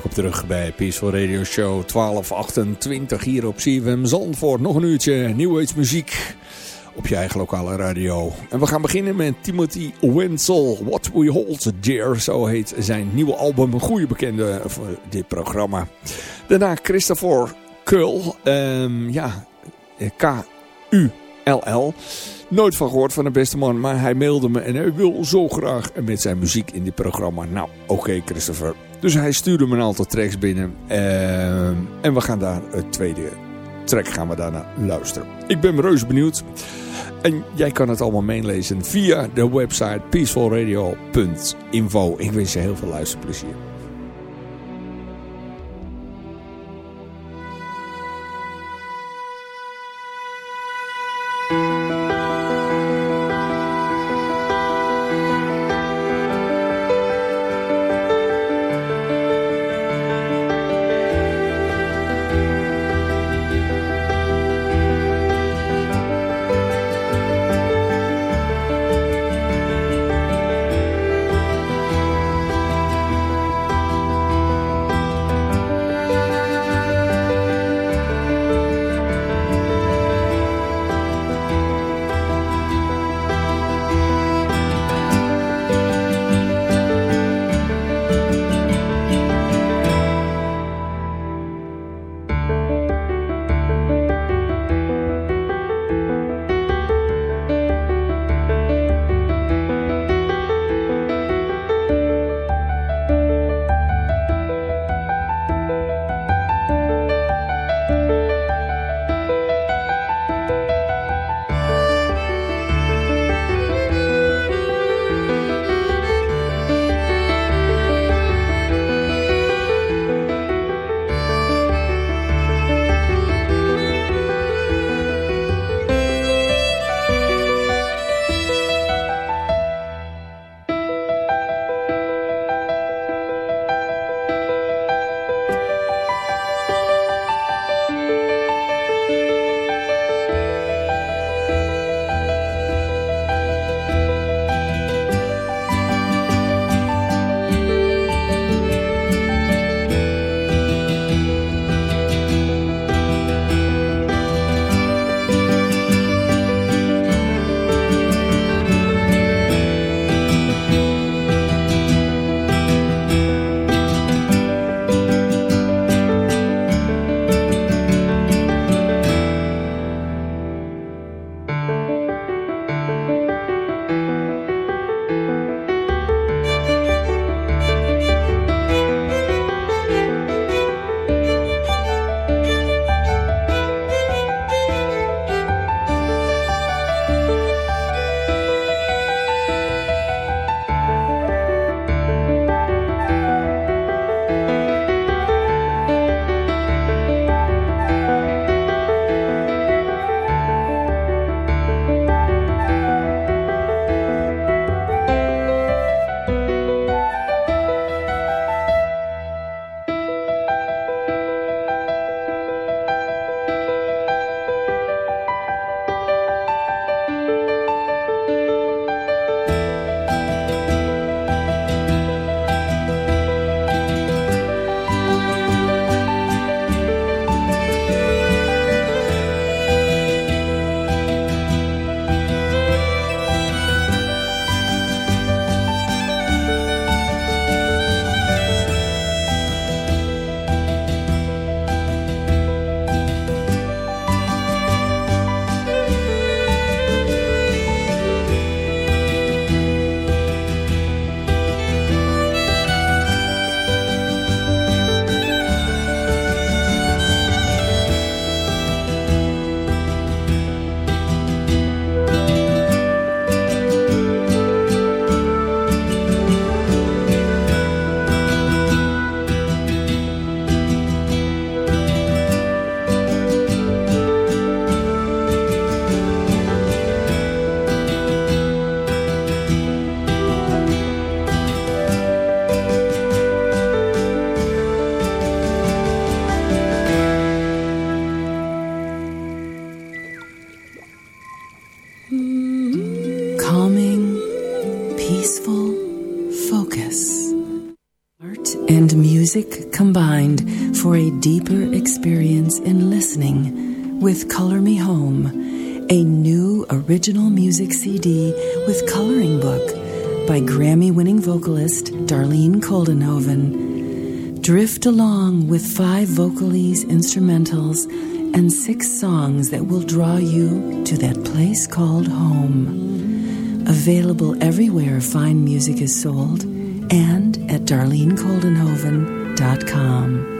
Welkom terug bij Peaceful Radio Show 1228 hier op CFM Zandvoort. Nog een uurtje New muziek op je eigen lokale radio. En we gaan beginnen met Timothy Wenzel. What We Hold Dear, zo heet zijn nieuwe album. Een goede bekende voor dit programma. Daarna Christopher Kull. Um, ja, K-U-L-L. Nooit van gehoord van de beste man, maar hij mailde me en hij wil zo graag met zijn muziek in dit programma. Nou, oké Christopher. Dus hij stuurde me een aantal tracks binnen. Uh, en we gaan daar het tweede track gaan we daarna luisteren. Ik ben reuze benieuwd. En jij kan het allemaal meelezen via de website peacefulradio.info. Ik wens je heel veel luisterplezier. Peaceful focus. Art and music combined for a deeper experience in listening with Color Me Home, a new original music CD with coloring book by Grammy winning vocalist Darlene Koldenhoven. Drift along with five vocalese instrumentals and six songs that will draw you to that place called home. Available everywhere fine music is sold and at darlenekoldenhoven.com.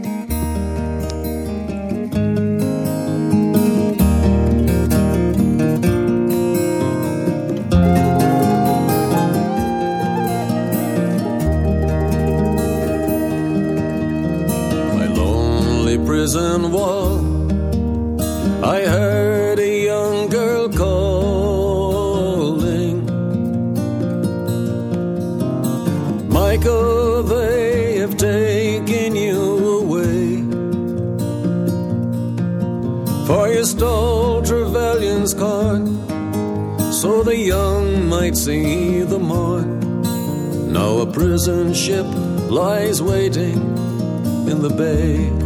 Prison wall. I heard a young girl calling. Michael, they have taken you away. For you stole Trevelyan's card, so the young might see the morn. Now a prison ship lies waiting in the bay.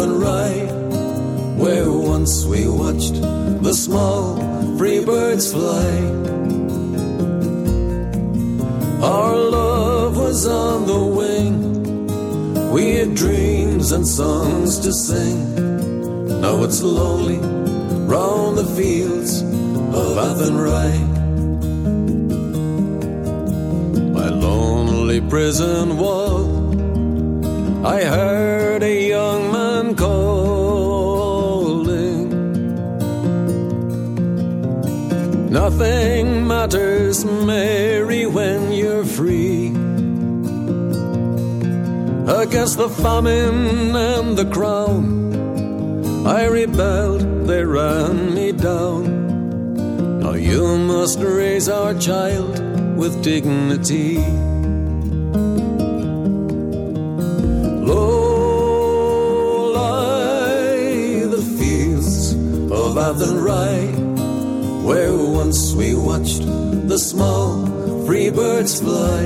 Of Athenry, where once we watched the small free birds fly. Our love was on the wing, we had dreams and songs to sing. Now it's lonely round the fields of Athenry. My lonely prison wall, I heard Nothing matters, Mary, when you're free. Against the famine and the crown, I rebelled, they ran me down. Now you must raise our child with dignity. Once we watched the small free birds fly.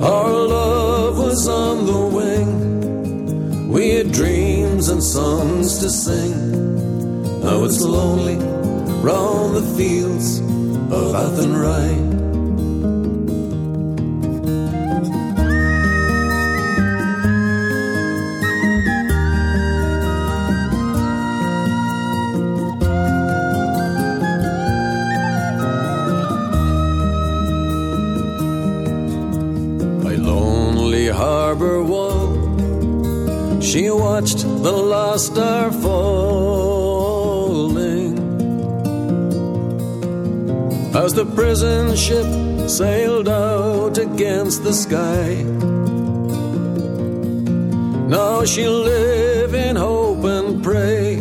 Our love was on the wing. We had dreams and songs to sing. Now it's lonely round the fields of Athenry. Last star falling as the prison ship sailed out against the sky. Now she'll live in hope and pray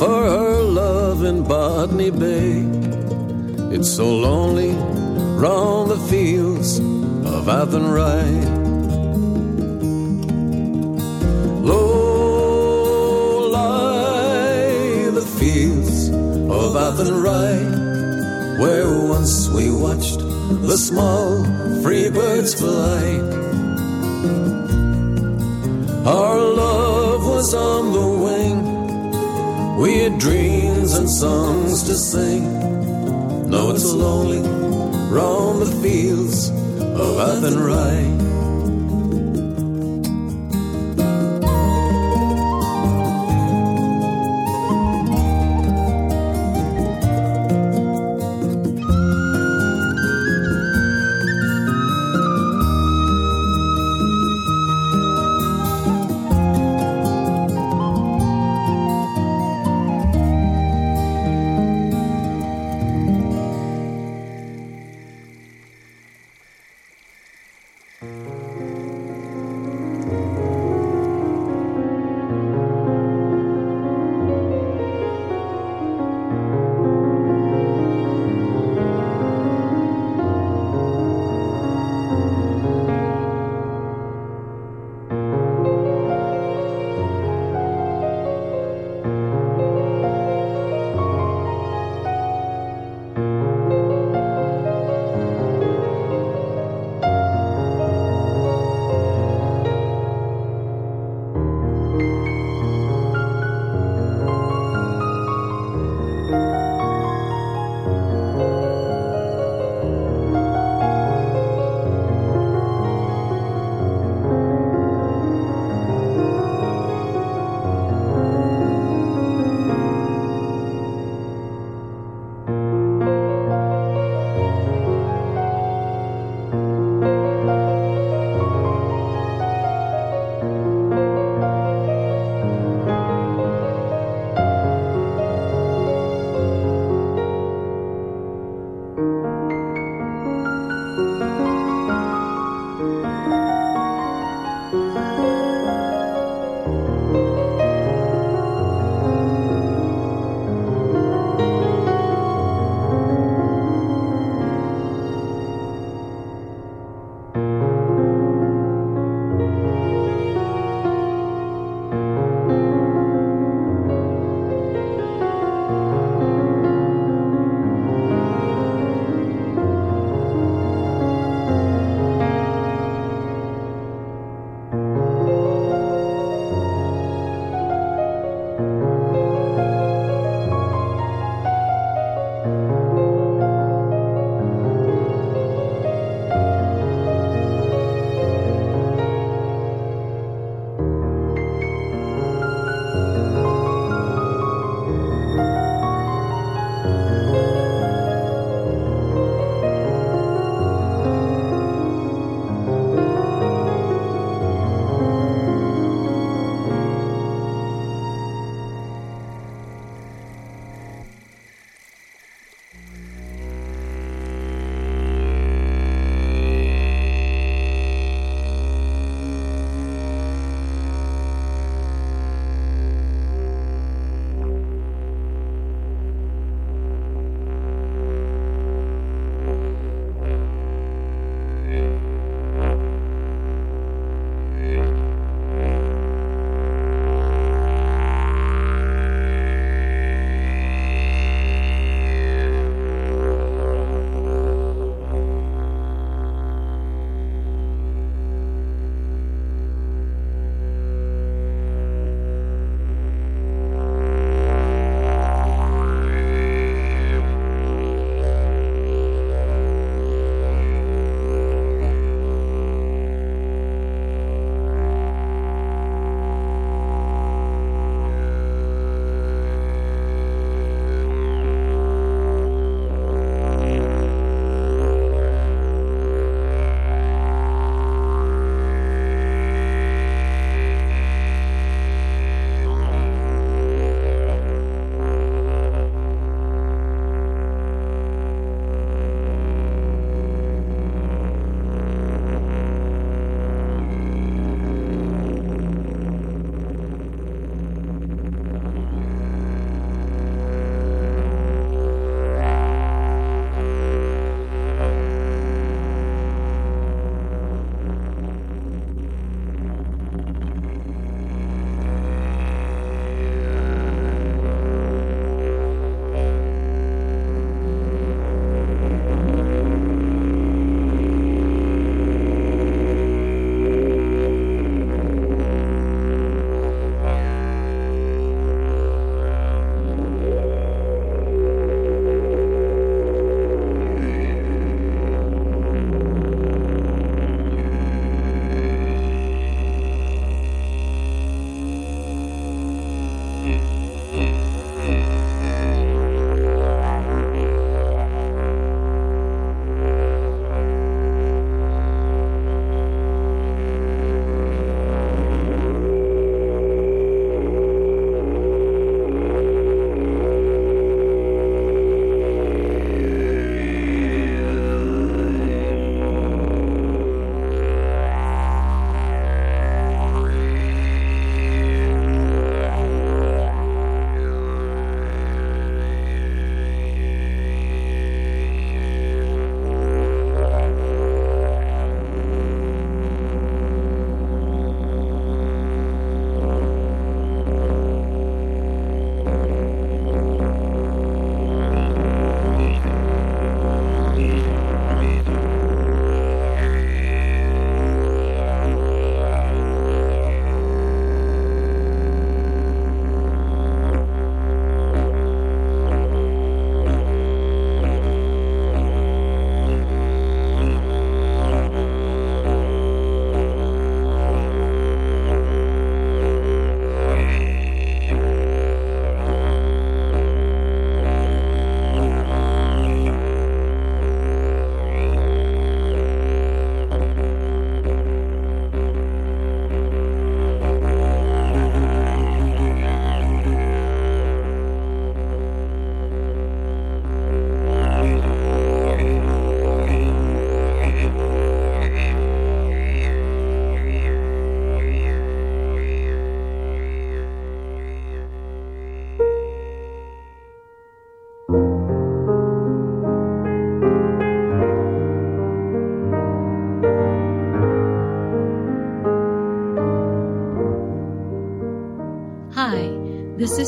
for her love in Botany Bay. It's so lonely round the fields of Athenry. Of Athenry, where once we watched the small free birds fly. Our love was on the wing, we had dreams and songs to sing. Now it's lonely round the fields of Athenry.